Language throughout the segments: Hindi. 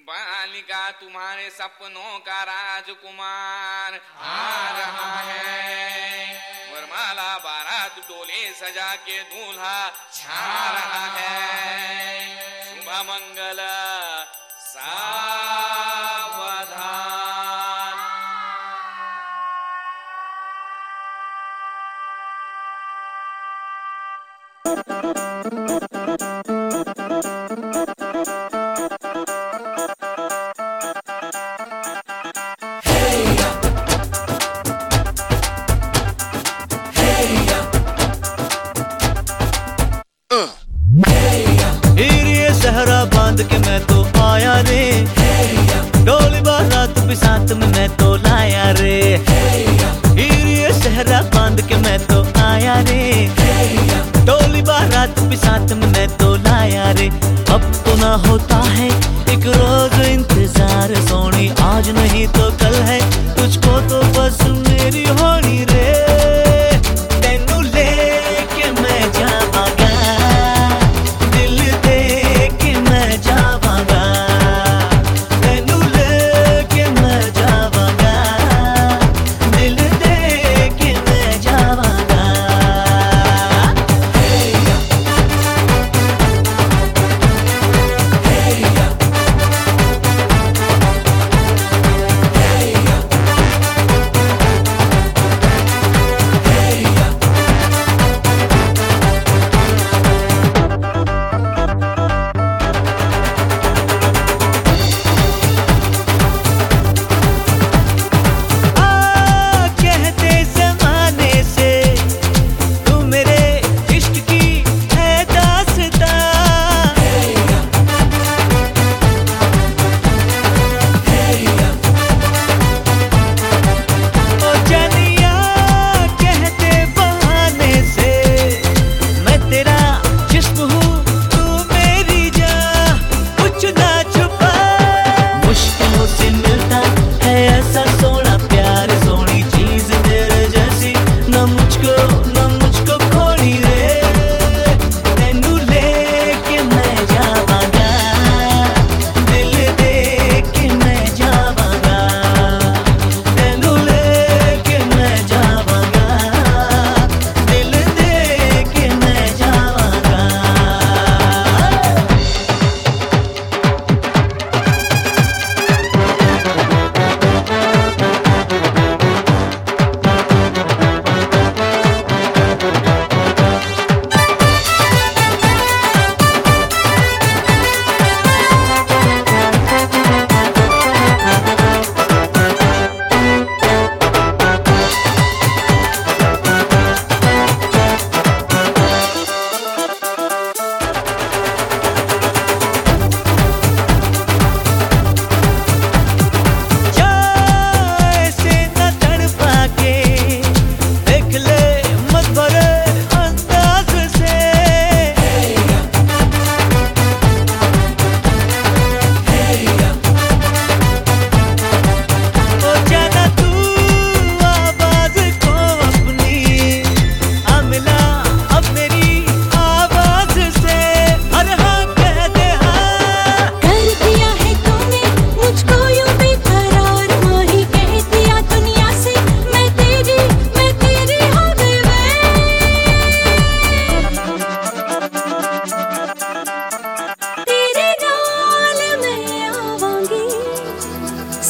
बालिका तुम्हारे सपनों का राजकुमार आ रहा है। वरमाला बारात डोले सजा के दूल्हा छा रहा है। शुभ मंगल सावधान। Thank सारा बाँध के मैं तो आया रे। डोली बारात भी साथ में मैं तो लाया रे। हीरे सहरा बाँध के मैं तो आया रे। डोली तुम भी साथ में मैं तो लाया रे। अब तो ना होता है एक रोज इंतज़ार, सोनी आज नहीं तो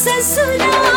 você será.